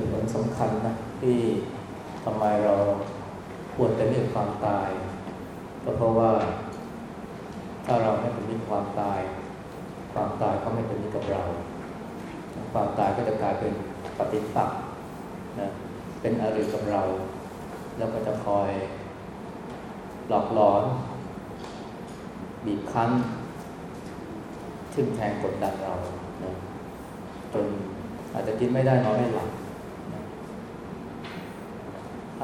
ตุผลสำคัญนะที่ทำไมเราควรจะเลือกความตาย ก็เพราะว่า ถ้าเราไม่เป็นมิตรความตาย ความตายก็ไม่เป็นมิตรกับเรา ความตายก็จะกลายเป็นปฏิปักษ์นะเป็นอริกับเรา แล้วก็จะคอยหลอกหลอน บีบคั้นทิ่มแทงกดดันเรานะจนอาจจะกินไม่ได้นอนไม่หลับ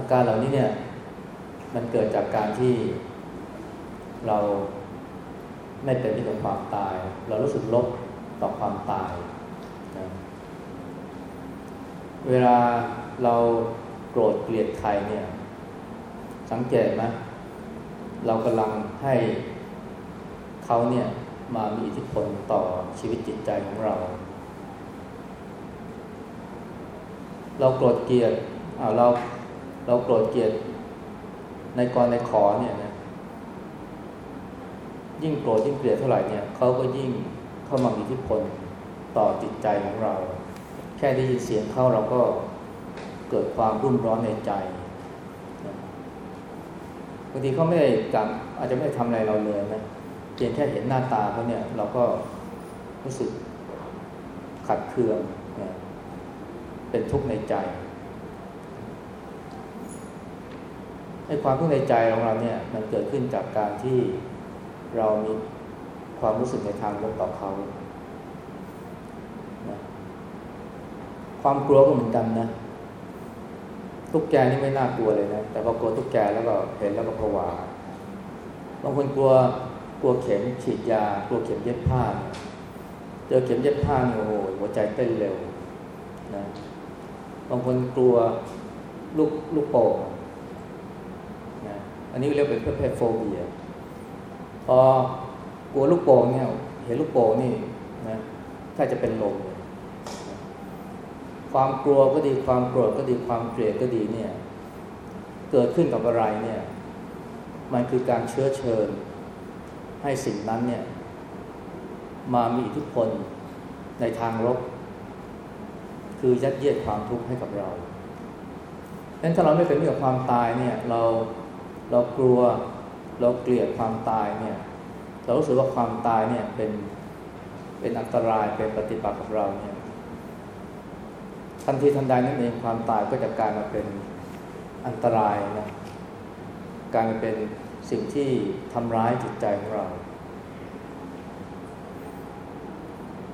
อาการเหล่านี้เนี่ย มันเกิดจากการที่เราไม่เป็นมิตรกับความตาย เรารู้สึกลบต่อความตายนะเวลาเราโกรธเกลียดใครเนี่ย สังเกตไหมเรากำลังให้เขาเนี่ยมามีอิทธิพลต่อชีวิตจิตใจของเรา เราโกรธเกลียดเรา เราโกรธเกลียดในกรในขอเนี่ยนะยิ่งโกรธยิ่งเกลียดเท่าไหร่เนี่ยเขาก็ยิ่งเข้ามามีอิทธิพลต่อจิตใจของเรา แค่ได้ยินเสียงเขาเราก็เกิดความรุ่มร้อนในใจบางทีเขาไม่ได้กับอาจจะไม่ได้ทำอะไรเราเลยนะเพียงแค่เห็นหน้าตาเขาเนี่ย เราก็รู้สึกขัดเคืองนะเป็นทุกข์ในใจ ไอ้ความทุกข์ในใจของเราเนี่ย มันเกิดขึ้นจากการที่เรามีความรู้สึกในทางลบต่อเขานะความกลัวก็เหมือนกันนะตุ๊กแกนี่ไม่น่ากลัวเลยนะ แต่พอกลัวตุ๊กแกแล้วก็เห็นแล้วก็ผวา บางคนกลัวกลัวเข็มฉีดยา กลัวเข็มเย็บผ้า เจอเข็มเย็บผ้าโอ้โหหัวใจเต้นเร็วนะ บางคนกลัวลูกลูกโป่งนะ อันนี้เรียกเป็นเพศโฟเบียพอกลัวลูกโป่งเนี่ยเห็นลูกโป่งนี่นะถ้าจะเป็นลมความกลัวก็ดีความโกรธก็ดีความเกลียดก็ดีเนี่ย เกิดขึ้นกับอะไรเนี่ย มันคือการเชื้อเชิญ ให้สิ่งนั้นเนี่ย มามีอิทธิพลในทางลบคือยัดเยียดความทุกข์ให้กับเราดังนั้นถ้าเราไม่เป็นมิตรกับความตายเนี่ย เรา เรากลัวเราเกลียดความตายเนี่ย เรารู้สึกว่าความตายเนี่ยเป็นเป็นอันตรายเป็นปฏิปักษ์กับเราเนี่ยทันทีทันใดนั่นเองความตายก็จะกลายมาเป็นอันตรายนะกลายมาเป็นสิ่งที่ทำร้ายจิตใจของเรา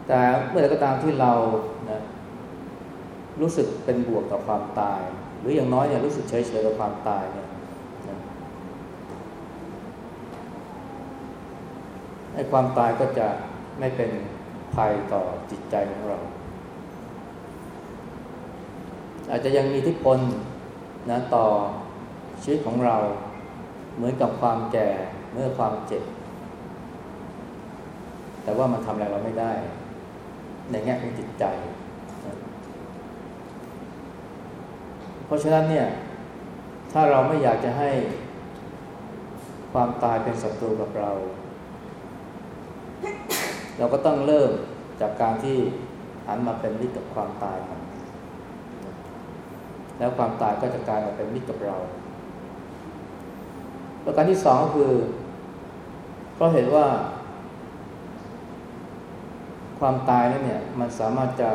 แต่เมื่อไรก็ตามที่เรานะรู้สึกเป็นบวกกับความตาย หรืออย่างน้อยเนี่ยรู้สึกเฉยเฉยกับความตายเนี่ยนะ ไอ้ความตายก็จะไม่เป็นภัยต่อจิตใจของเรา อาจจะยังมีทิพลนะต่อชีวิตของเรา เหมือนกับความแก่เมื่อความเจ็บ แต่ว่ามันทำอะไรเราไม่ได้ ในแง่ของจิตใจ เพราะฉะนั้นเนี่ย ถ้าเราไม่อยากจะให้ความตายเป็นศัตรูกับเรา เราก็ต้องเริ่มจากการที่หันมาเป็นมิตรกับความตายมันแล้วความตายก็จะกลายมาเป็นมิตรกับเรา ประการที่สองก็คือ เพราะเห็นว่า ความตายนั้นเนี่ย มันสามารถจะ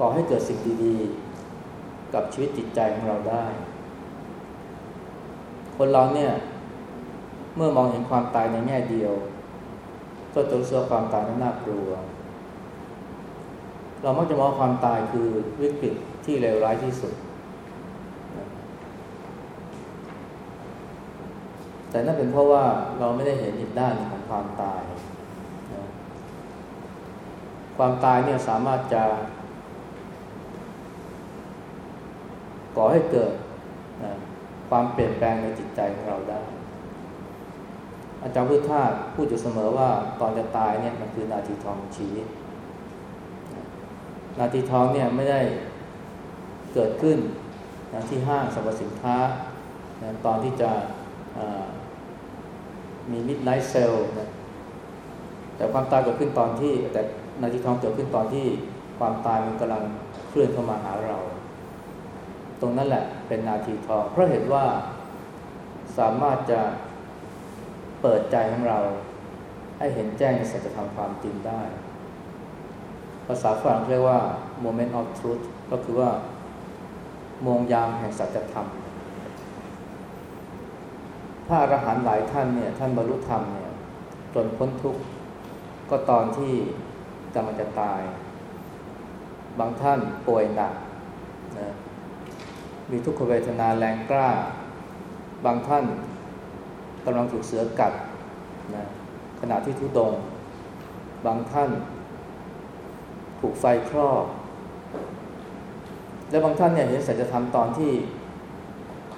ก่อให้เกิดสิ่งดีๆ กับชีวิตจิตใจของเราได้ คนเราเนี่ย เมื่อมองเห็นความตายในแง่เดียว ก็จะรู้สึกความตายนั้นน่ากลัว เรามักจะมองความตายคือวิกฤตที่เลวร้ายที่สุด แต่นั่นเป็นเพราะว่าเราไม่ได้เห็นอีกด้านของความตาย ความตายเนี่ยสามารถจะ ก่อให้เกิดความเปลี่ยนแปลงในจิตใจของเราได้ อาจารย์พุทธาพูดอยู่เสมอว่าตอนจะตายเนี่ยมันคือนาทีทองชีวิต นาทีทองเนี่ยไม่ได้เกิดขึ้นนะที่ห้างสรรพสินค้านะตอนที่จะมีมิดไนท์เซลนะแต่ความตายเกิดขึ้นตอนที่แต่นาทีทองเกิดขึ้นตอนที่ความตายมันกำลังเคลื่อนเข้ามาหาเรา ตรงนั้นแหละเป็นนาทีทอง เพราะเห็นว่าสามารถจะ เปิดใจของเรา ให้เห็นแจ้งในสัจธรรมความจริงได้ ภาษาฝรั่งเรียกว่า moment of truth ก็คือว่ามองยามแห่งสัจธรรม พระอรหันต์หลายท่านเนี่ย ท่านบรรลุธรรมเนี่ยจนพ้นทุกข์ก็ตอนที่กำลังจะตาย บางท่านป่วยหนักนะมีทุกขเวทนาแรงกล้า บางท่าน กำลังถูกเสือกัดนะขณะที่ทุดง บางท่าน ถูกไฟคลอกและบางท่านเนี่ยเห็นสัจธรรมตอนที่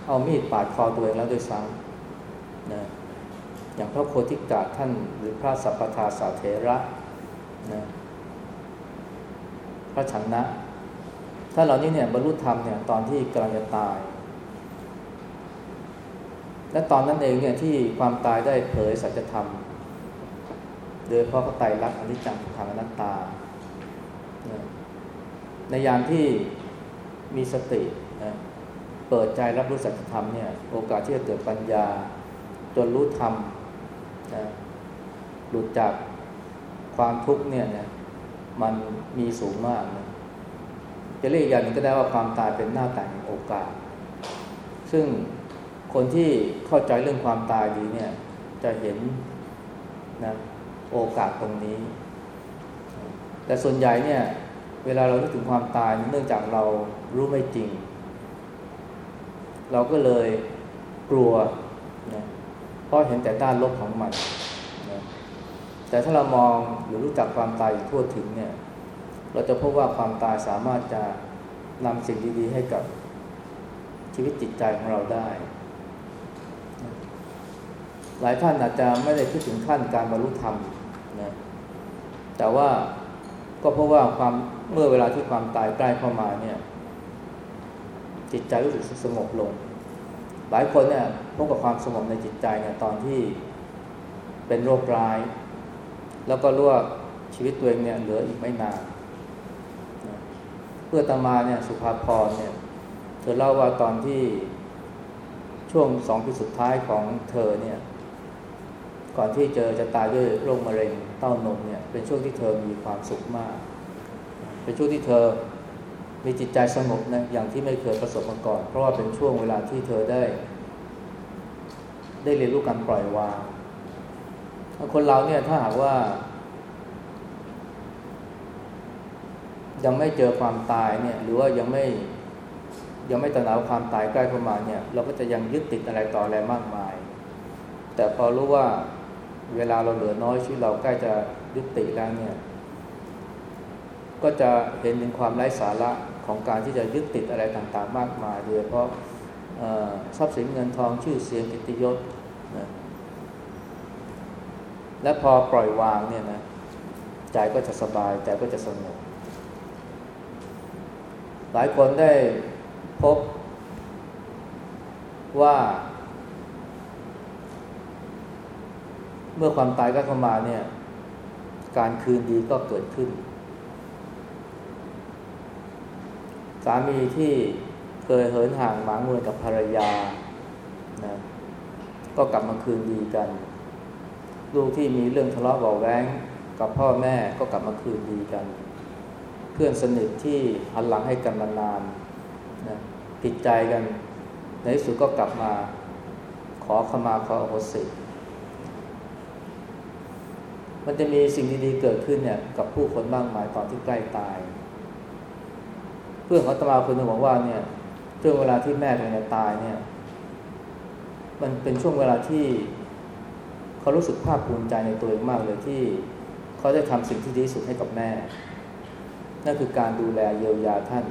เอามีดปาดคอตัวเองแล้วด้วยซ้ำนะอย่างพระโคติกาท่านหรือพระสัพพทาสาเทระนะพระชันนะ ถ้าเหล่านี้เนี่ยบรรลุธรรมเนี่ยตอนที่กำลังจะตาย และตอนนั้นเองเนี่ยที่ความตายได้เผยสัจธรรม โดยเพราะเขาไตรลักษณ์อนิจจังทุกขังอนัตตา ในยามที่มีสตินะเปิดใจรับรู้สัจธรรมเนี่ยโอกาสที่จะเกิดปัญญา จนรู้ธรรมนะหลุดจากความทุกข์เนี่ยนะมันมีสูงมากนะจะเรียกอย่างนึงก็ได้ว่าความตายเป็นหน้าต่างโอกาส ซึ่ง คนที่เข้าใจเรื่องความตายดีเนี่ย จะเห็นนะโอกาสตรงนี้ แต่ส่วนใหญ่เนี่ย เวลาเราคิดถึงความตายเนื่องจากเรารู้ไม่จริง เราก็เลยกลัวนะเพราะเห็นแต่ด้านลบของมันนะแต่ถ้าเรามองหรือรู้จักความตายอย่างทั่วถึงเนี่ย เราจะพบว่าความตายสามารถจะนำสิ่งดีๆให้กับชีวิตจิตใจของเราได้ หลายท่านอาจจะไม่ได้คิดถึงขั้นการบรรลุธรรมนะแต่ว่าก็เพราะว่าความเมื่อเวลาที่ความตายใกล้เข้ามาเนี่ยจิตใจรู้สึกสงบลง หลายคนเนี่ยพบกับความสงบในจิตใจเนี่ยตอนที่เป็นโรคร้าย แล้วก็รู้ว่าชีวิตตัวเองเนี่ยเหลืออีกไม่นานเพื่อตมาเนี่ยสุภาพรเนี่ยเธอเล่าว่าตอนที่ช่วงสองปีสุดท้ายของเธอเนี่ย ก่อนที่เจอจะตายด้วยโรคมะเร็งเต้านมเนี่ยเป็นช่วงที่เธอมีความสุขมาก เป็นช่วงที่เธอมีจิตใจสงบนะอย่างที่ไม่เคยประสบมาก่อน เพราะว่าเป็นช่วงเวลาที่เธอได้ ได้เรียนรู้การปล่อยวางคนเราเนี่ยถ้าหากว่า ยังไม่เจอความตายเนี่ย หรือว่ายังไม่ยังไม่ตระหนักความตายใกล้เข้ามาเนี่ย เราก็จะยังยึดติดอะไรต่ออะไรมากมาย แต่พอรู้ว่า เวลาเราเหลือน้อยชีวิตเราใกล้จะยุติแล้วเนี่ย ก็จะเห็นถึงความไร้สาระของการที่จะยึดติดอะไรต่างๆ มากมายโดยเพราะทรัพย์สินเงินทองชื่อเสียงกิติยศนะและพอปล่อยวางเนี่ยนะใจก็จะสบายใจก็จะสงบหลายคนได้พบว่า เมื่อความตายก็เข้ามาเนี่ย การคืนดีก็เกิดขึ้น สามีที่เคยเหินห่างหมางเมือกับภรรยานะก็กลับมาคืนดีกัน ลูกที่มีเรื่องทะเลาะเบาแวงกับพ่อแม่ก็กลับมาคืนดีกัน เพื่อนสนิทที่หันหลังให้กันมานานนะผิดใจกัน ในที่สุดก็กลับมาขอขมาขออโหสิ มันจะมีสิ่งดีๆเกิดขึ้นเนี่ยกับผู้คนมากมายตอนที่ใกล้ตาย เพื่อนของตมาคนหนึ่งบอกว่าเนี่ยช่วงเวลาที่แม่กำลังจะตายเนี่ย มันเป็นช่วงเวลาที่เขารู้สึกภาคภูมิใจในตัวเองมากเลยที่เขาได้ทำสิ่งที่ดีที่สุดให้กับแม่ นั่นคือการดูแลเยียวยาท่าน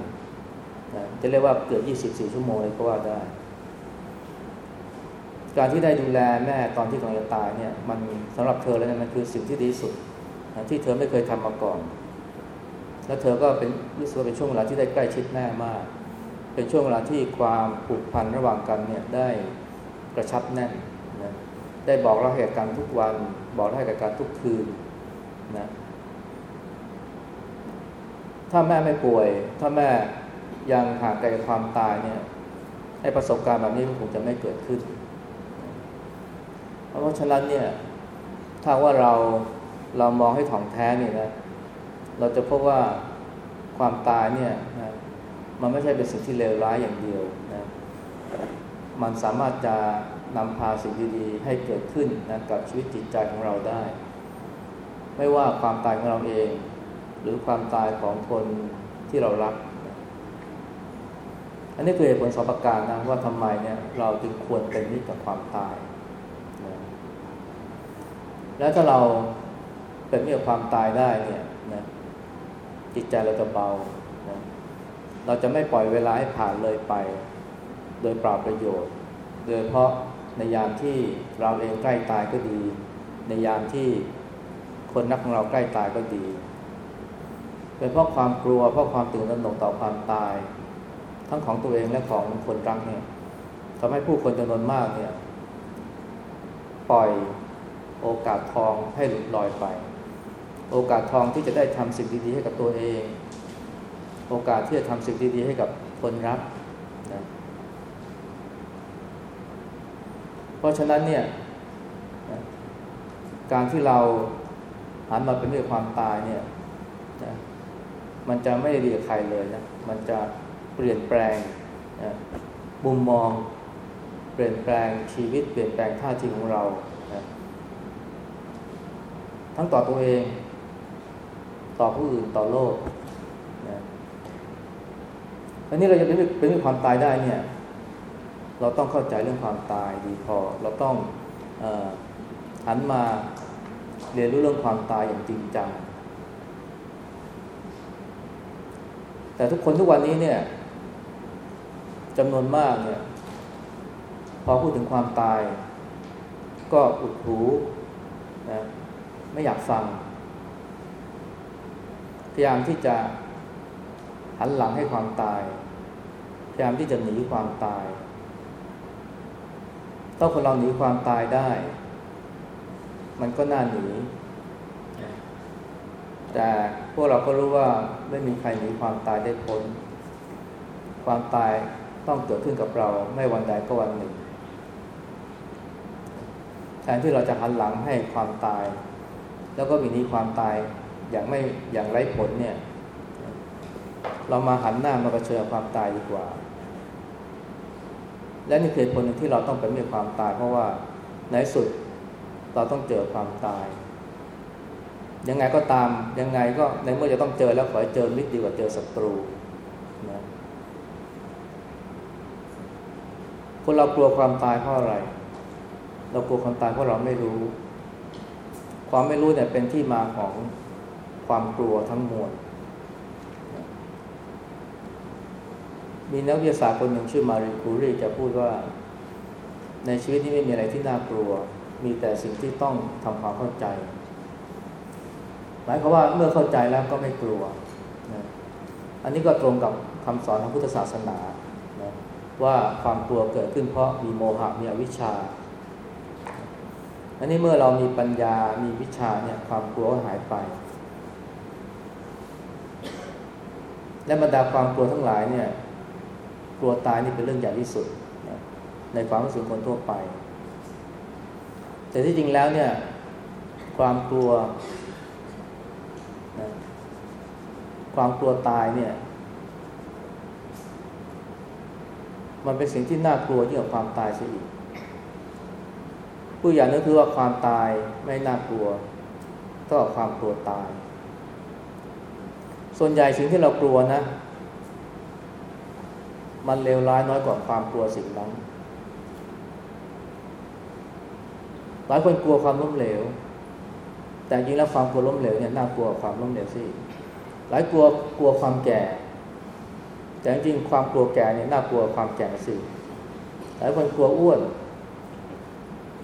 นะจะเรียกว่าเกือบ24 ชั่วโมงเลยก็ว่าได้ การที่ได้ดูแลแม่ตอนที่กำลังจะตายเนี่ยมันสำหรับเธอแล้วนี่ยมันคือสิ่งที่ดีสุดที่เธอไม่เคยทำมาก่อน แล้วเธอก็เป็นรู้สึกว่าเป็นช่วงเวลาที่ได้ใกล้ชิดแม่มาก เป็นช่วงเวลาที่ความผูกพันระหว่างกันเนี่ยได้กระชับแน่นนะได้บอกเล่าเหตุการณ์ทุกวัน บอกเล่าเหตุการณ์ทุกคืนนะถ้าแม่ไม่ป่วย ถ้าแม่ยังห่างไกลความตายเนี่ยให้ประสบการณ์แบบนี้คงจะไม่เกิดขึ้น เพราะฉะนั้นเนี่ยถ้าว่าเราเรามองให้ถ่องแท้เนี่ยนะเราจะพบว่าความตายเนี่ยนะมันไม่ใช่เป็นสิ่งที่เลวร้ายอย่างเดียวนะมันสามารถจะนำพาสิ่งดีๆให้เกิดขึ้นนะกับชีวิตจิตใจของเราได้ ไม่ว่าความตายของเราเอง หรือความตายของคนที่เรารัก อันนี้คือเหตุผลสองประการนะว่าทำไมเนี่ยเราจึงควรเป็นมิตรกับความตาย แล้วถ้าเราเป็นมิตรกับความตายได้เนี่ยนะจิตใจเราจะเบานะเราจะไม่ปล่อยเวลาให้ผ่านเลยไป โดยเปล่าประโยชน์ โดยเพราะในยามที่เราเองใกล้ตายก็ดี ในยามที่คนรักของเราใกล้ตายก็ดีเป็นเพราะความกลัวเพราะความตื่นตระหนกต่อความตาย ทั้งของตัวเองและของคนรักเนี่ยทำให้ผู้คนจำนวนมากเนี่ย ปล่อย โอกาสทองให้หลุดลอยไป โอกาสทองที่จะได้ทำสิ่งดีๆให้กับตัวเอง โอกาสที่จะทำสิ่งดีๆให้กับคนรักนะเพราะฉะนั้นเนี่ยการที่เราหันมาเป็นเรื่องความตายเนี่ยนะมันจะไม่ดีกับใครเลยนะ มันจะเปลี่ยนแปลงนะมุมมอง เปลี่ยนแปลงชีวิต เปลี่ยนแปลงท่าทีของเรา ทั้งต่อตัวเอง ต่อผู้อื่นต่อโลกนะอันนี้เราจะเป็นเป็นเรื่องความตายได้เนี่ย เราต้องเข้าใจเรื่องความตายดีพอ เราต้องอหันมาเรียนรู้เรื่องความตายอย่างจริงจังแต่ทุกคนทุกวันนี้เนี่ยจำนวนมากเนี่ย พอพูดถึงความตาย ก็อุดหูนะ ไม่อยากฟัง พยายามที่จะหันหลังให้ความตาย พยายามที่จะหนีความตายต้อคนเราหนีความตายได้ มันก็น่าหนี แต่พวกเราก็รู้ว่าไม่มีใครหนีความตายได้พ้น ความตายต้องเกิดขึ้นกับเราไม่วันใดก็วันหนึ่ง แทนที่เราจะหันหลังให้ความตาย แล้วก็มีนี้ความตายอย่างไม่อย่างไร้ผลเนี่ย เรามาหันหน้ามาเผชิญความตายดีกว่า และนี่คือผลหนึ่งที่เราต้องเป็นมีความตาย เพราะว่าในสุดเราต้องเจอความตาย ยังไงก็ตามยังไงก็ในเมื่อจะต้องเจอแล้วขอให้เจอมิตรดีกว่าเจอศัตรูนะคนเรากลัวความตายเพราะอะไร เรากลัวความตายเพราะเราไม่รู้ ความไม่รู้เนี่ยเป็นที่มาของความกลัวทั้งมวล มีนักวิทยาศาสตร์คนหนึ่งชื่อมารีคูรีจะพูดว่า ในชีวิตนี้ไม่มีอะไรที่น่ากลัว มีแต่สิ่งที่ต้องทำความเข้าใจ หมายความว่าเมื่อเข้าใจแล้วก็ไม่กลัวนะอันนี้ก็ตรงกับคำสอนของพุทธศาสนานะว่าความกลัวเกิดขึ้นเพราะมีโมหะมีอวิชชา นนี้เมื่อเรามีปัญญา มีวิชาเนี่ยความกลัวก็หายไป และบรรดาความกลัวทั้งหลายเนี่ย กลัวตายนี่เป็นเรื่องใหญ่ที่สุด ในความรู้สึกคนทั่วไป แต่ที่จริงแล้วเนี่ย ความกลัวนะความกลัวตายเนี่ย มันเป็นสิ่งที่น่ากลัวยิ่งกว่าความตายเสียอีก ผู้อย่างนึกคือว่าความตายไม่น่ากลัวเท่ากับความกลัวตาย ส่วนใหญ่สิ่งที่เรากลัวนะ มันเลวร้ายน้อยกว่าความกลัวสิ่งนั้น หลายคนกลัวความล้มเหลว แต่จริงแล้วความกลัวล้มเหลวเนี่ยน่ากลัวความล้มเหลวสิหลายกลัวกลัวความแก่ แต่จริงความกลัวแก่เนี่ยน่ากลัวความแก่สิหลายคนกลัวอ้วน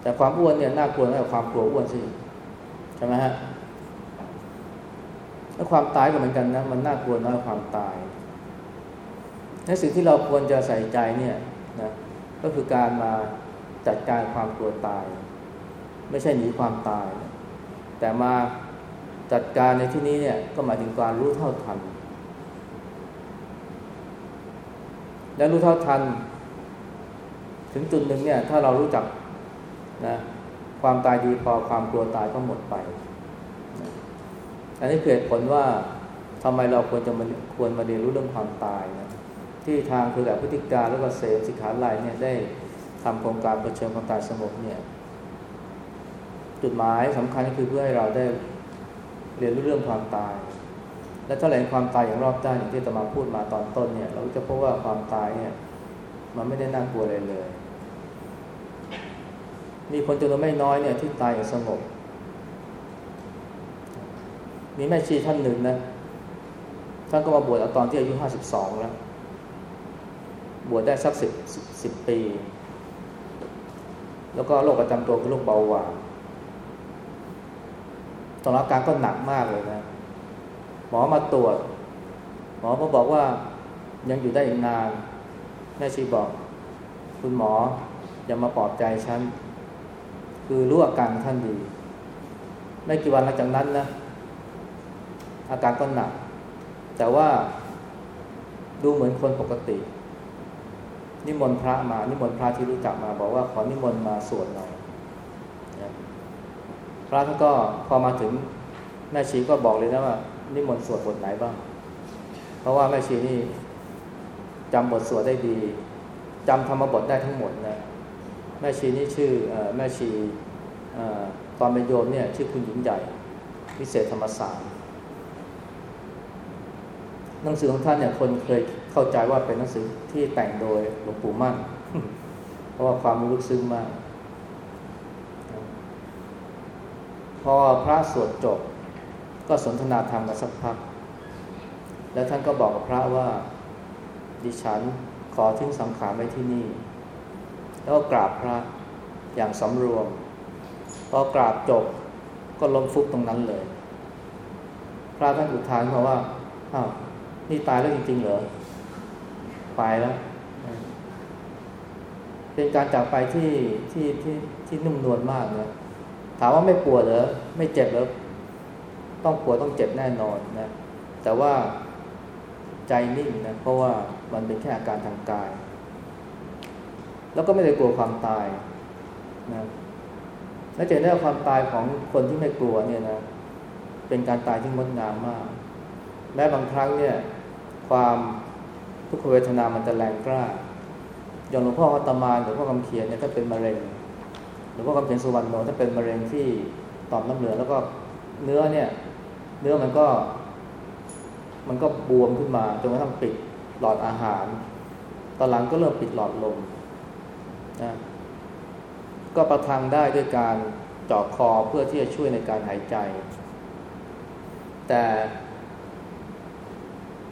แต่ความอ้วนเนี่ยน่ากลัวน้อยกว่าความกลัวอ้วนสิใช่ไหมฮะแล้วความตายก็เหมือนกันนะมันน่ากลัวน้อยกว่าความตายและสิ่งที่เราควรจะใส่ใจเนี่ยนะก็คือการมาจัดการความกลัวตาย ไม่ใช่หนีความตาย แต่มาจัดการในที่นี้เนี่ยก็หมายถึงการรู้เท่าทัน และรู้เท่าทัน ถึงจุดหนึ่งเนี่ย ถ้าเรารู้จัก นะความตายดีพอความกลัวตายก็หมดไปอันนี้เกิดผลว่าทำไมเราควรจะมาควรมาเรียนรู้เรื่องความตายนะที่ทางคือแบบพฤติการแล้วก็เสพสิขาไลเนี่ยได้ทำโครงการประชิญความตายสงบเนี่ย จุดหมายสำคัญก็คือเพื่อให้เราได้เรียนรู้เรื่องความตาย และถ้าแหล่งความตายอย่างรอบด้านอย่างที่ตมาพูดมาตอนต้นเนี่ย เราจะพบว่าความตายเนี่ย มันไม่ได้น่ากลัวเลยเลย มีคนจำนวนไม่น้อยเนี่ยที่ตายอย่างสงบมีแม่ชีท่านหนึ่งนะท่านก็มาบวชตอนที่อายุห้าสิบสองแล้ว บวชได้สักสิบสิบปี แล้วก็โรคประจำตัวคือโรคเบาหวานตอนอาการก็หนักมากเลยนะ หมอมาตรวจ หมอก็บอกว่ายังอยู่ได้อีกนาน แม่ชีบอก คุณหมออย่ามาปลอบใจฉัน คือรู้อาการท่านดี ไม่กี่วันหลังจากนั้นนะอาการก็หนัก แต่ว่าดูเหมือนคนปกติ นิมนต์พระมา นิมนต์พระที่รู้จักมา บอกว่าขอนิมนต์มาสวดหน่อยพระท่านก็พอมาถึงแม่ชีก็บอกเลยนะว่า นิมนต์สวดบทไหนบ้าง เพราะว่าแม่ชีนี่จำบทสวดได้ดีจำธรรมบทได้ทั้งหมดนะ แม่ชีนี่ชื่อแม่ชีตอนเป็นโยมเนี่ยชื่อคุณหญิงใหญ่วิเศษธรรมศาสตร์หนังสือของท่านเนี่ยคนเคยเข้าใจว่าเป็นหนังสือที่แต่งโดยหลวงปู่มั่น เพราะว่าความรู้ลึกซึ้งมาก พอพระสวดจบ ก็สนทนาธรรมกันสักพัก แล้วท่านก็บอกกับพระว่า ดิฉันขอทิ้งสังขารไว้ที่นี่ แล้วก็กราบพระอย่างสำรวม พอกราบจบก็ล้มฟุบตรงนั้นเลย พระท่านอุทานมาว่าอ้าวนี่ตายแล้วจริงๆเหรอไปแล้ว เป็นการจากไปที่ที่ที่ที่นุ่มนวลมากนะถามว่าไม่ปวดเหรอไม่เจ็บเหรอต้องปวดต้องเจ็บแน่นอนนะ แต่ว่าใจนิ่งนะเพราะว่ามันเป็นแค่อาการทางกาย แล้วก็ไม่ได้กลัวความตายนะและจะได้ความตายของคนที่ไม่กลัวเนี่ยนะเป็นการตายที่งดงามมาก แม้บางครั้งเนี่ย ความทุกขเวทนามันจะแรงกล้า อย่างหลวงพ่ออัตมาหรือพ่อคำเขียนเนี่ยถ้าเป็นมะเร็งหรือว่าคำเขียนสุวรรณโนถ้าเป็นมะเร็งที่ต่อมน้ำเหลืองแล้วก็เนื้อเนี่ย เนื้อมันก็ มันก็บวมขึ้นมาจนกระทั่งปิดหลอดอาหาร ตอนหลังก็เริ่มปิดหลอดลม นะก็ประทังได้ด้วยการเจาะคอเพื่อที่จะช่วยในการหายใจ แต่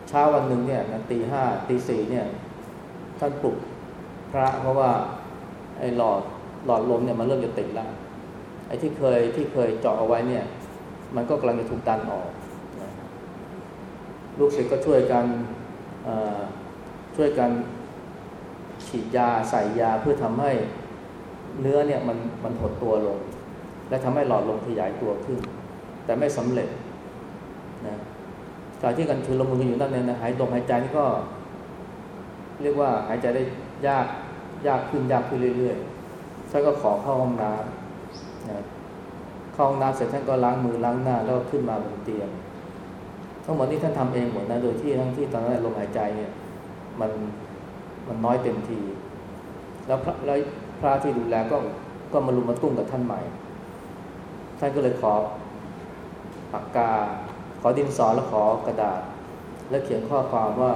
เช้าวันหนึ่งเนี่ยตีห้าตีสี่เนี่ย ท่านปลุกพระเพราะว่าไอ้หลอดหลอดลมเนี่ยมันเริ่มจะติดแล้วไอ้ที่เคยที่เคยเจาะเอาไว้เนี่ย มันก็กำลังจะถูกดันออกลูกศิษย์ก็ช่วยกันช่วยกัน ฉีดยาใส่ยาเพื่อทำให้เนื้อเนี่ยมันมันหดตัวลง และทำให้หลอดลมขยายตัวขึ้น แต่ไม่สำเร็จนะการที่กันชุนลมุนกันอยู่นั่นเนี่ยนะหายลมหายใจนี่ก็ เรียกว่าหายใจได้ยากยากขึ้นยากขึ้นเรื่อยๆท่านก็ขอเข้าห้องน้ำนะเข้าห้องน้ำเสร็จท่านก็ล้างมือล้างหน้า แล้วก็ขึ้นมาบนเตียงทั้งหมดนี้ท่านทำเองหมดนะโดยที่ทั้งที่ตอนนั้นลมหายใจเนี่ย มัน มันน้อยเต็มที แล้วพระแล้วพระที่ดูแลก็ก็มารุมมาตุ้มกับท่านใหม่ ท่านก็เลยขอปากกา ขอดินสอแล้วขอกระดาษ และเขียนข้อความว่า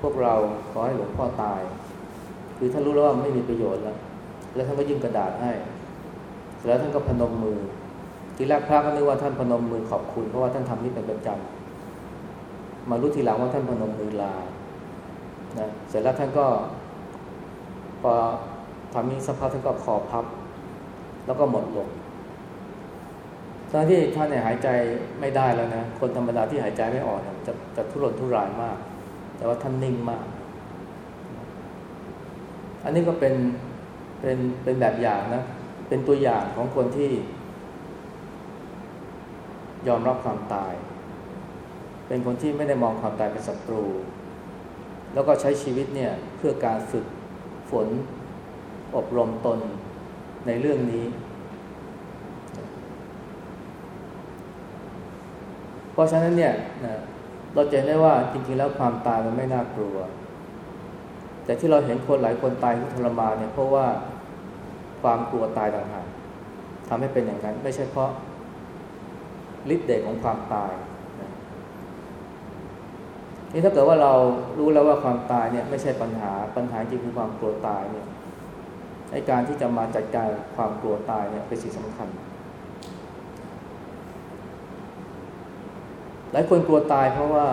พวกเราขอให้หลวงพ่อตาย คือท่านรู้แล้วว่าไม่มีประโยชน์แล้ว แล้วท่านก็ยื่นกระดาษให้ แล้วท่านก็พนมมือ ทีแรกพระก็นึกว่าท่านพนมมือขอบคุณ เพราะว่าท่านทำนี่เป็นประจำมารู้ทีหลังว่าท่านพนมมือลา นะเสร็จแล้วท่านก็พอทำนี้สักพักท่านก็ขอพับ แล้วก็หมดลงตอนที่ท่านเนี่ยหายใจไม่ได้แล้วนะ คนธรรมดาที่หายใจไม่ออกจะจะทุรนทุรายมาก แต่ว่าท่านนิ่งมาก อันนี้ก็เป็นเป็นเป็นแบบอย่างนะ เป็นตัวอย่างของคนที่ ยอมรับความตาย เป็นคนที่ไม่ได้มองความตายเป็นศัตรู แล้วก็ใช้ชีวิตเนี่ยเพื่อการฝึกฝนอบรมตนในเรื่องนี้ เพราะฉะนั้นเนี่ยเราจะเห็นได้ว่าจริงๆแล้วความตายมันไม่น่ากลัว แต่ที่เราเห็นคนหลายคนตายทุกทรมานเนี่ยเพราะว่าความกลัวตายต่างหากทำให้เป็นอย่างนั้น ไม่ใช่เพราะฤทธิ์เดชของความตาย นี่ถ้าเกิดว่าเรารู้แล้วว่าความตายเนี่ยไม่ใช่ปัญหาปัญหาจริงคือความกลัวตายเนี่ยในการที่จะมาจัดการความกลัวตายเนี่ยเป็นสิ่งสำคัญ หลายคนกลัวตายเพราะว่า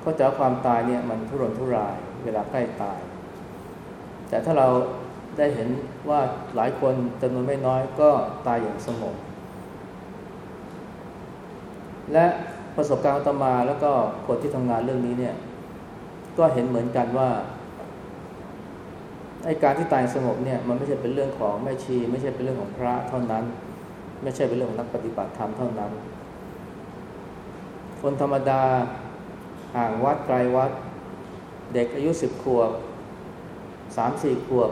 เขาจะความตายเนี่ยมันทุรนทุรายเวลาใกล้ตาย แต่ถ้าเราได้เห็นว่าหลายคนจำนวนไม่น้อยก็ตายอย่างสงบและ ประสบการณ์ต่อมาแล้วก็คนที่ทำงานเรื่องนี้เนี่ย ก็เห็นเหมือนกันว่าไอ้การที่ตายสงบเนี่ยมันไม่ใช่เป็นเรื่องของแม่ชี ไม่ใช่เป็นเรื่องของพระเท่านั้น ไม่ใช่เป็นเรื่องของนักปฏิบัติธรรมเท่านั้น คนธรรมดาห่างวัดไกลวัด เด็กอายุสิบขวบสามสี่ขวบ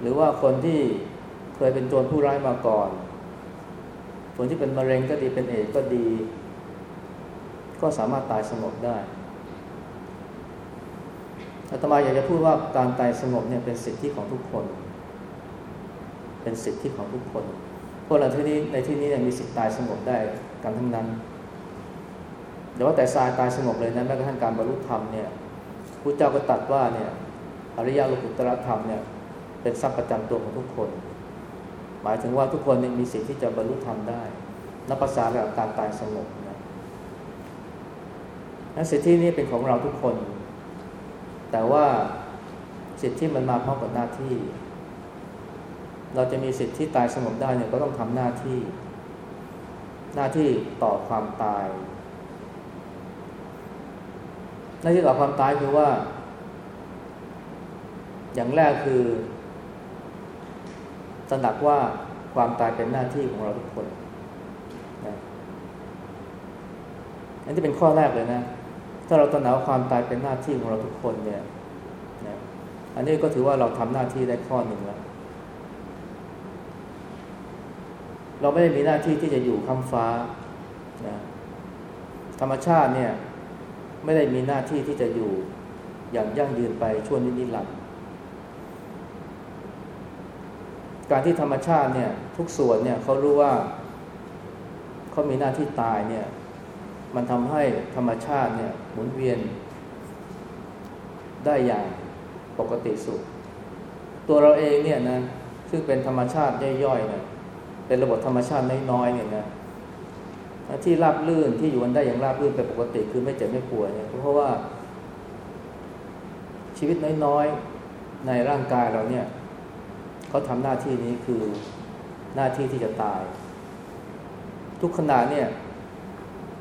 หรือว่าคนที่เคยเป็นโจรผู้ร้ายมาก่อน คนที่เป็นมะเร็งก็ดีเป็นเอดก็ดี ก็สามารถตายสงบได้อาตมาอยากจะพูดว่าการตายสงบเนี่ยเป็นสิทธิของทุกคน เป็นสิทธิของทุกคนพวกเราที่นี้ในที่นี้เนี่ยมีสิทธิตายสงบได้กันทั้งนั้นแต่ว่าแต่ทรายตายสงบเลยนะแม้กระทั่งการบรรลุธรรมเนี่ยพระเจ้าก็ตัดว่าเนี่ยอริยโลกุตรธรรมเนี่ยเป็นทรัพย์ประจำตัวของทุกคน หมายถึงว่าทุกคนมีสิทธิ์ที่จะบรรลุธรรมได้นับภาษาแบบการตายสงบนะนั้นสิทธินี้เป็นของเราทุกคน แต่ว่าสิทธิมันมาพร้อมกับหน้าที่ เราจะมีสิทธิที่ตายสงบได้เนี่ยก็ต้องทำหน้าที่ หน้าที่ต่อความตาย หน้าที่ต่อความตายคือว่า อย่างแรกคือ ตระหนักว่าความตายเป็นหน้าที่ของเราทุกคนนะอันที่เป็นข้อแรกเลยนะ ถ้าเราตระหนักว่าความตายเป็นหน้าที่ของเราทุกคนเนี่ยนะอันนี้ก็ถือว่าเราทำหน้าที่ได้ข้อหนึ่งแล้ว เราไม่ได้มีหน้าที่ที่จะอยู่ค้ำฟ้านะธรรมชาติเนี่ย ไม่ได้มีหน้าที่ที่จะอยู่อย่างยั่งยืนไปช่วงนิรันดร์ การที่ธรรมชาติเนี่ยทุกส่วนเนี่ยเขารู้ว่าเขามีหน้าที่ตายเนี่ยมันทำให้ธรรมชาติเนี่ยหมุนเวียน ได้อย่างปกติสุดตัวเราเองเนี่ยนะซึ่งเป็นธรรมชาติย่อยๆเนี่ยเป็นระบบธรรมชาติน้อยๆเนี่ยนะที่ราบลื่นที่อยู่กันได้อย่างราบลื่นเป็นปกติคือไม่เจ็บไม่ป่วยเนี่ยเพราะว่าชีวิตน้อยๆ ในร่างกายเราเนี่ย เขาทำหน้าที่นี้คือหน้าที่ที่จะตาย ทุกขณะเนี่ย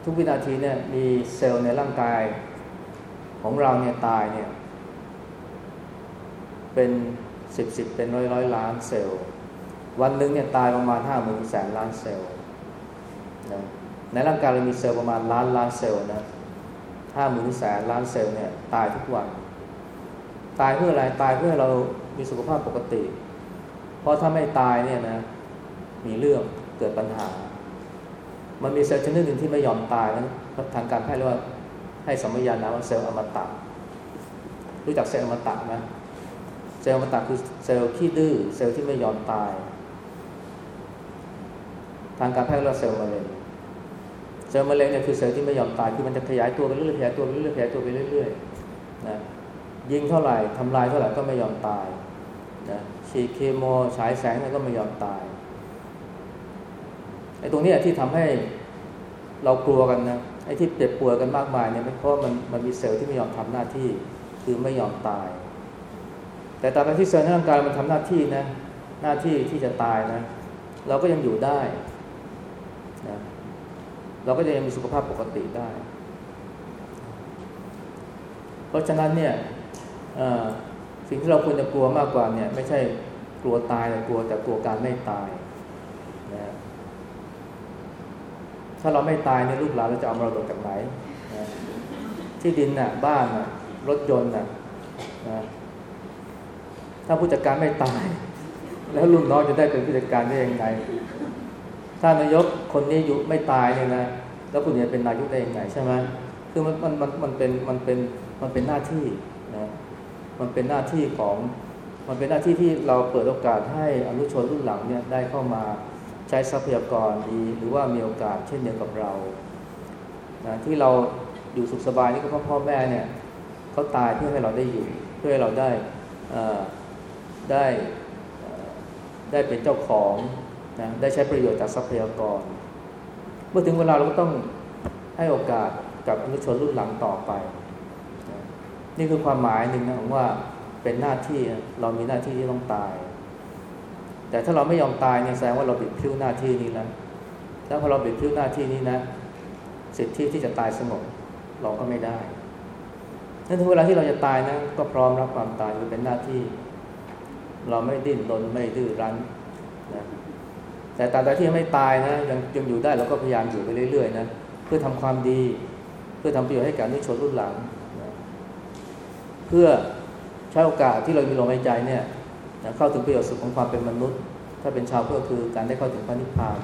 ทุกวินาทีเนี่ย มีเซลล์ในร่างกายของเราเนี่ยตายเนี่ย เป็นสิบสิบเป็นร้อยร้อยล้านเซลล์ วันหนึ่งเนี่ยตายประมาณห้าหมื่นแสนล้านเซลล์นะในร่างกายเรามีเซลล์ประมาณล้านล้านเซลล์นะห้าหมื่นแสนล้านเซลล์เนี่ย ตายทุกวัน ตายเพื่ออะไร ตายเพื่อเรามีสุขภาพปกติ เพราะถ้าไม่ตายเนี่ยนะ มีเรื่องเกิดปัญหา มันมีเซลล์ชนิดหนึ่งที่ไม่ยอมตายนั้นทางการแพทย์เรียกว่าให้สมญานามว่าเซลล์อมตะรู้จักเซลล์อมตะไหมเซลล์อมตะคือเซลล์ขี้ดื้อเซลล์ที่ไม่ยอมตาย ทางการแพทย์เรียกว่าเซลล์มะเร็งเซลล์มะเร็งเนี่ยคือเซลล์ที่ไม่ยอมตายคือมันจะขยายตัวไปเรื่อยๆขยายตัวไปเรื่อยๆขยายตัวไปเรื่อยๆนะยิงเท่าไหร่ทำลายเท่าไหร่ก็ไม่ยอมตาย นะฉีดเคมฉายแสงแล้วก็ไม่ยอมตายไอ้ตรงนี้ที่ทำให้เรากลัวกันนะไอ้ที่เจ็บป่วยกันมากมายเนี่ยเพราะมันมันมีเซลล์ที่ไม่ยอมทำหน้าที่คือไม่ยอมตาย แต่ตอนที่เซลล์ในร่างกายมันทำหน้าที่นะหน้าที่ที่จะตายนะ เราก็ยังอยู่ได้นะเราก็จะยังมีสุขภาพปกติได้ เพราะฉะนั้นเนี่ย สิ่งที่เราควรจะกลัวมากกว่าเนี่ย ไม่ใช่กลัวตายแต่กลัวแต่กลัวการไม่ตายนะถ้าเราไม่ตายในลูกหลานเราจะเอามรดกจากไหนนะที่ดินน่ะ บ้านน่ะ รถยนต์น่ะนะถ้าผู้จัดการไม่ตาย แล้วลูกน้องจะได้เป็นผู้จัดการได้ยังไง ถ้านายกคนนี้อยู่ไม่ตายเนี่ยนะแล้วคุณจะเป็นนายกได้ยังไงใช่ไหมคือมันมันมันมันเป็นมันเป็นมันเป็นหน้าที่นะ มันเป็นหน้าที่ของมันเป็นหน้าที่ที่เราเปิดโอกาสให้อนุชนรุ่นหลังเนี่ยได้เข้ามาใช้ทรัพยากรดีหรือว่ามีโอกาสเช่นเดียวกับเรานะที่เราอยู่สุขสบายนี่ก็เพราะพ่อแม่เนี่ยเขาตายเพื่อให้เราได้อยู่ เพื่อให้เราได้ได้ได้เป็นเจ้าของนะได้ใช้ประโยชน์จากทรัพยากร เมื่อถึงเวลาเราก็ต้องให้โอกาสกับอนุชนรุ่นหลังต่อไป นี่คือความหมายหนึ่งนะของว่าเป็นหน้าที่เรามีหน้าที่ที่ต้องตาย แต่ถ้าเราไม่ยอมตายเนี่ยแสดงว่าเราบิดพิ้วหน้าที่นี้แล้วแล้วพอเราบิดพิ้วหน้าที่นี้นะ สิทธิที่จะตายสงบเราก็ไม่ได้นั่นถึงเวลาที่เราจะตายนะก็พร้อมรับความตายคือเป็นหน้าที่ เราไม่ดิ้นรนไม่ดื้อรั้นนะแต่ตราบใดที่ยังไม่ตายนะยังยังอยู่ได้เราก็พยายามอยู่ไปเรื่อยๆนะเพื่อทำความดี เพื่อทำประโยชน์ให้กับนิชนรุ่นหลัง พื่อใช้โอกาสที่เรามีลมหายใจเนี่ยเข้าถึงประโยชน์สุดของความเป็นมนุษย์ ถ้าเป็นชาวพื่อคือการได้เข้าถึงพระนิพพาน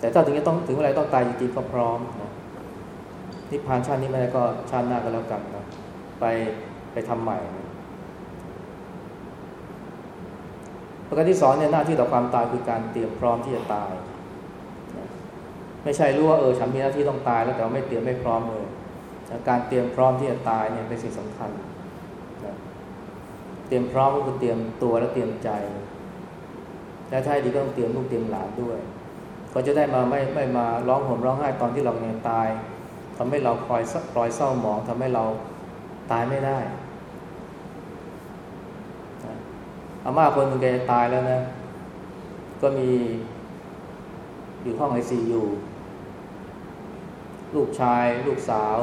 แต่ถ้าถึงจะต้องถึงเวลาต้องตายจริงๆก็พร้อมนะนิพพานชาตินี้ไม่ได้ก็ชาติหน้าก็แล้วกันนะไปไปทำใหม่นะประการที่สองเนี่ยหน้าที่ต่อความตายคือการเตรียมพร้อมที่จะตายนะไม่ใช่รู้ว่าเออฉันมีหน้าที่ต้องตายแล้วแต่ว่าไม่เตรียมไม่พร้อมเลย การเตรียมพร้อมที่จะตายเนี่ยเป็นสิ่งสำคัญนะเตรียมพร้อมก็คือเตรียมตัวและเตรียมใจ และถ้าดีก็ต้องเตรียมลูกเตรียมหลานด้วยเขาจะได้มาไม่ไม่มาร้องห่มร้องไห้ตอนที่เรายังตายทำให้เราคอยปล่อยเศร้าหมองทำให้เราตายไม่ได้อาม่าคนหนึ่งแกตายแล้วนะ ก็มีอยู่ห้องไอซียูลูกชาย ลูกสาว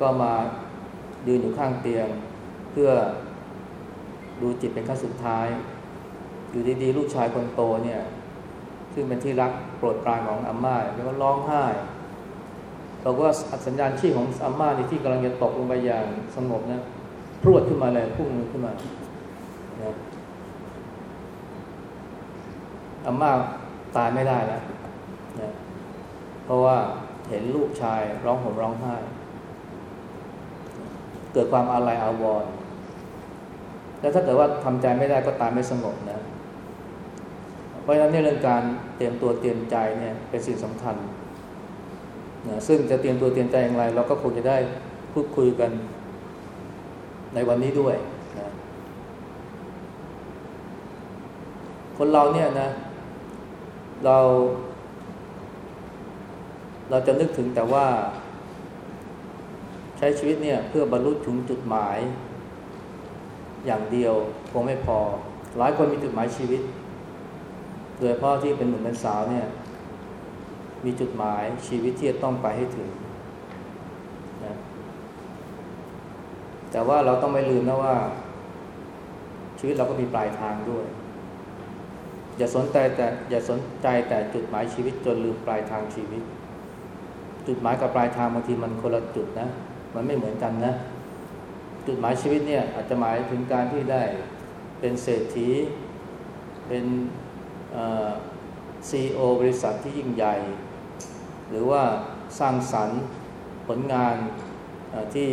ก็มายืนอยู่ข้างเตียง เพื่อดูจิตเป็นขั้นสุดท้าย อยู่ดีๆ ลูกชายคนโตเนี่ย ซึ่งเป็นที่รักโปรดปรานของอาม่าแล้วก็ร้องไห้บอกว่าสัญญาณชีพของอาม่าในที่กำลังจะตกลงไปอย่างสงบนะพรวดขึ้นมาเลยพุ่งขึ้นมานะอาม่าตายไม่ได้แล้วนะเพราะว่าเห็นลูกชายร้องห่มร้องไห้ เกิดความอาลัยอาวรณ์แล้วถ้าเกิดว่าทำใจไม่ได้ก็ตายไม่สงบนะ เพราะฉะนั้นในเรื่องการเตรียมตัวเตรียมใจเนี่ยเป็นสิ่งสำคัญนะซึ่งจะเตรียมตัวเตรียมใจอย่างไร เราก็คงจะได้พูดคุยกันในวันนี้ด้วยนะคนเราเนี่ยนะ เรา เราจะนึกถึงแต่ว่า ใช้ชีวิตเนี่ยเพื่อบรรลุถึงจุดหมาย อย่างเดียวคงไม่พอ หลายคนมีจุดหมายชีวิต โดยพราะที่เป็นหนุ่มเป็นสาวเนี่ย มีจุดหมายชีวิตที่จะต้องไปให้ถึงนะแต่ว่าเราต้องไม่ลืมนะว่า ชีวิตเราก็มีปลายทางด้วย อย่าสนใจแต่อย่าสนใจแต่จุดหมายชีวิตจนลืมปลายทางชีวิต จุดหมายกับปลายทางบางทีมันคนละจุดนะ มันไม่เหมือนกันนะ จุดหมายชีวิตเนี่ยอาจจะหมายถึงการที่ได้เป็นเศรษฐี เป็นซีโอบริษัทที่ยิ่งใหญ่ หรือว่าสร้างสรรค์ผลงานที่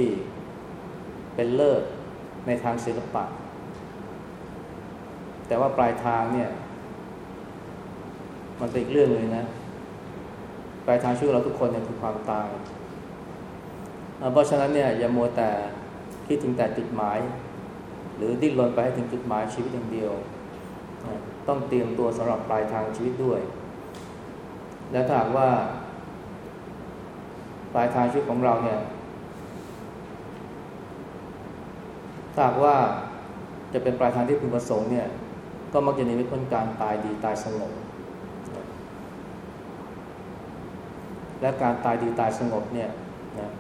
เป็นเลิศในทางศิลปะ แต่ว่าปลายทางเนี่ย มันเป็นอีกเรื่องเลยนะ ปลายทางชีวิตเราทุกคนเนี่ยคือความตาย เพราะฉะนั้นเนี่ยอย่ามัวแต่คิดถึงแต่จุดหมาย หรือดิ้นรนไปให้ถึงจุดหมายชีวิตอย่างเดียว ต้องเตรียมตัวสำหรับปลายทางชีวิตด้วย และถ้าหากว่าปลายทางชีวิตของเราเนี่ยถ้าว่าจะเป็นปลายทางที่พึงประสงค์เนี่ยก็มักจะนีไม่พ้นการตายดีตายสงบ และการตายดีตายสงบเนี่ยนะ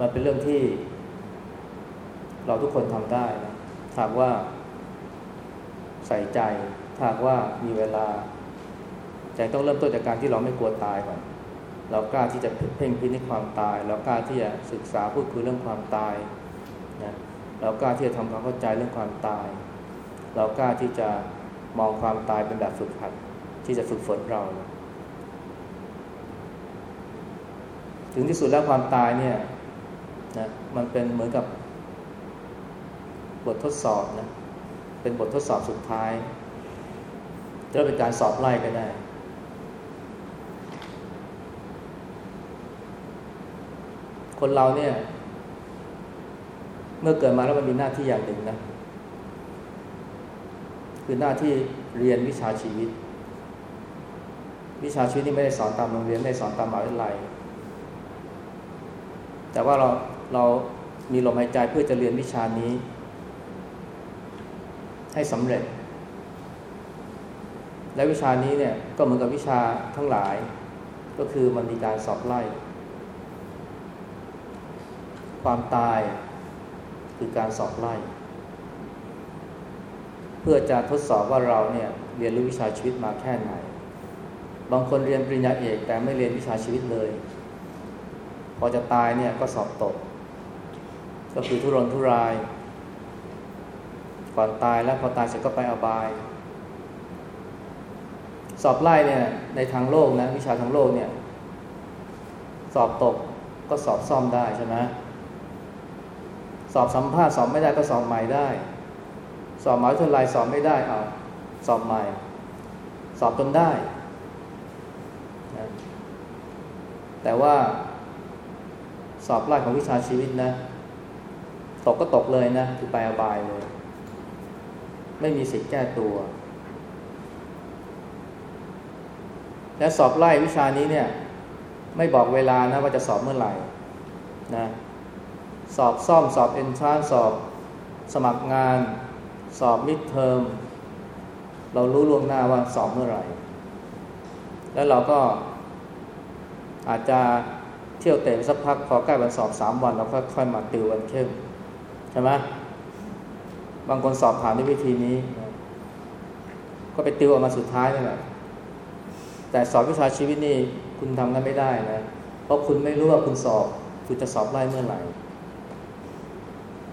มันเป็นเรื่องที่ เราทุกคนทำได้นะถากว่า ใส่ใจถากว่ามีเวลาแต่ต้องเริ่มต้นจากการที่เราไม่กลัวตายก่อนเรากล้าที่จะเพ่งพินิจความตาย เรากล้าที่จะศึกษาพูดคุยเรื่องความตายนะเรากล้าที่จะทำความเข้าใจเรื่องความตาย เรากล้าที่จะมองความตายเป็นแบบฝึกหัด ที่จะฝึกฝนเรา ถึงที่สุดแล้วความตายเนี่ย นะมันเป็นเหมือนกับบททดสอบนะเป็นบททดสอบสุดท้ายจะเป็นการสอบไล่ก็ได้คนเราเนี่ย เมื่อเกิดมาแล้วมันมีหน้าที่อย่างหนึ่งนะ คือหน้าที่เรียนวิชาชีวิต วิชาชีวิตนี่ไม่ได้สอนตามโรงเรียนไม่ได้สอนตามมหาวิทยาลัย แต่ว่าเรา เรามีลมหายใจเพื่อจะเรียนวิชานี้ ให้สำเร็จ และวิชานี้เนี่ยก็เหมือนกับวิชาทั้งหลาย ก็คือมันมีการสอบไล่ ความตายคือการสอบไล่ เพื่อจะทดสอบว่าเราเนี่ยเรียนรู้วิชาชีวิตมาแค่ไหน บางคนเรียนปริญญาเอกแต่ไม่เรียนวิชาชีวิตเลย พอจะตายเนี่ยก็สอบตก ก็คือทุรนทุราย ก่อนตายแล้วพอตายเสร็จก็ไปอบาย สอบไล่เนี่ยในทางโลกนะวิชาทางโลกเนี่ย สอบตกก็สอบซ่อมได้ใช่ไหมสอบสัมภาษณ์สอบไม่ได้ก็สอบใหม่ได้ สอบหมหาวิทยาลัยสอบไม่ได้เอาสอบใหม่ สอบจนได้แต่ว่าสอบไล่ของวิชาชีวิตนะ ตกก็ตกเลยนะคือไปอบายเลย ไม่มีสิทธิ์แก้ตัว และสอบไล่วิชานี้เนี่ย ไม่บอกเวลานะว่าจะสอบเมื่อไหร่นะสอบซ่อมสอบเอนทรานสอบสมัครงาน สอบมิดเทอมเรารู้ล่วงหน้าว่าสอบเมื่อไหร่ แล้วเราก็อาจจะเที่ยวเตะสักพักพอใกล้วันสอบสามวัน เราก็ค่อยมาติววันเข้ม ช่ไหมบางคนสอบผ่านด้วยวิธีนี้ ก็ไปติวออกมาสุดท้ายนี่แหละแต่สอบวิชาชีวิตนี่คุณทำกันไม่ได้นะเพราะคุณไม่รู้ว่าคุณสอบ คุณจะสอบไล่เมื่อไหร่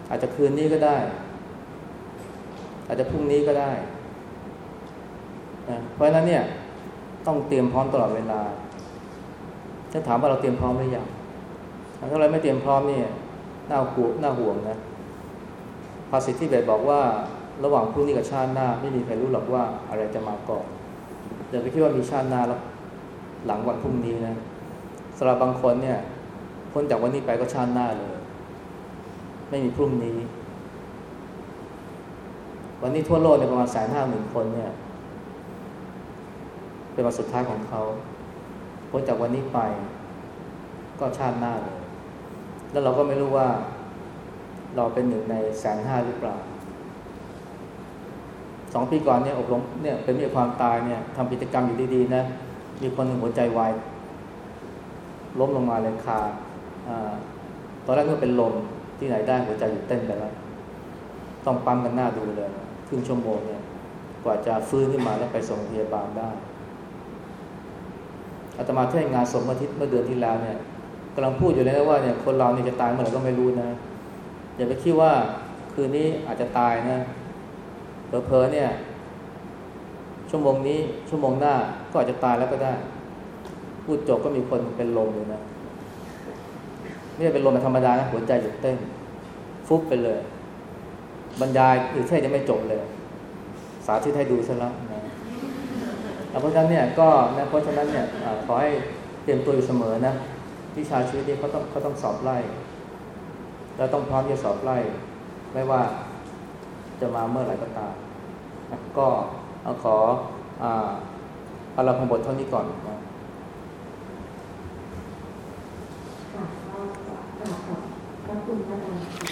อาจจะคืนนี้ก็ได้ อาจจะพรุ่งนี้ก็ได้นะเพราะฉะนั้นเนี่ยต้องเตรียมพร้อมตลอดเวลาถ้าถามว่าเราเตรียมพร้อมหรือยังถ้าเราไม่เตรียมพร้อมเนี่ยน่ากลัวน่าห่วงนะ ภาษิตที่เบตบอกว่า ระหว่างพรุ่งนี้กับชาติหน้า ไม่มีใครรู้หรอกว่าอะไรจะมาก่อนเดี๋ยวไปคิดว่ามีชาติหน้าแล้วหลังวันพรุ่งนี้นะสำหรับบางคนเนี่ยพ้นจากวันนี้ไปก็ชาติหน้าเลย ไม่มีพรุ่งนี้ วันนี้ทั่วโลกในประมาณแสนห้าหมื่นคนเนี่ย เป็นวันสุดท้ายของเขาพ้นจากวันนี้ไป ก็ชาติหน้าเลย แล้วเราก็ไม่รู้ว่า เราเป็นหนึ่งในแสนห้าหรือเปล่าสองปีก่อนเนี่ยอบรมเนี่ยเป็นมีความตายเนี่ยทำกิจกรรมอยู่ดีๆนะมีคนหนึ่งหัวใจวายล้มลงมาเลยคาตอนแรกก็เป็นลมที่ไหนได้หัวใจหยุดเต้นไปแล้วต้องปั๊มกันหน้าดูเลยครึ่งชั่วโมงเนี่ย กว่าจะฟื้นขึ้นมาแล้วไปส่งพยาบาลได้อาตมาเทศงานสมอาทิตย์เมื่อเดือนที่แล้วเนี่ยกำลังพูดอยู่เลยนะว่าเนี่ยคนเราเนี่ยจะตายเมื่อไหร่ก็ไม่รู้นะ อย่าไปคิดว่าคืนนี้อาจจะตายนะเพอๆเนี่ย ชั่วโมงนี้ชั่วโมงหน้าก็อาจจะตายแล้วก็ได้ พูดจบก็มีคนเป็นลมเลยนะไม่ใช่เป็นลมธรรมดานะหัวใจหยุดเต้น ฟุบไปเลย บรรยายหรือเทศยังไม่จบเลย สาธิตให้ดูซะแล้วนะเพราะฉะนั้นเนี่ยก็นะเพราะฉะนั้นเนี่ยขอให้เตรียมตัวอยู่เสมอนะวิชาชีวิตนี้เขาต้องเขาต้องสอบไล่ เราต้องพร้อมจะสอบไล่ไม่ว่าจะมาเมื่อไหร่ก็ตาม ก็ขออาราพบทเท่านี้ก่อนนะขอบคุณพระ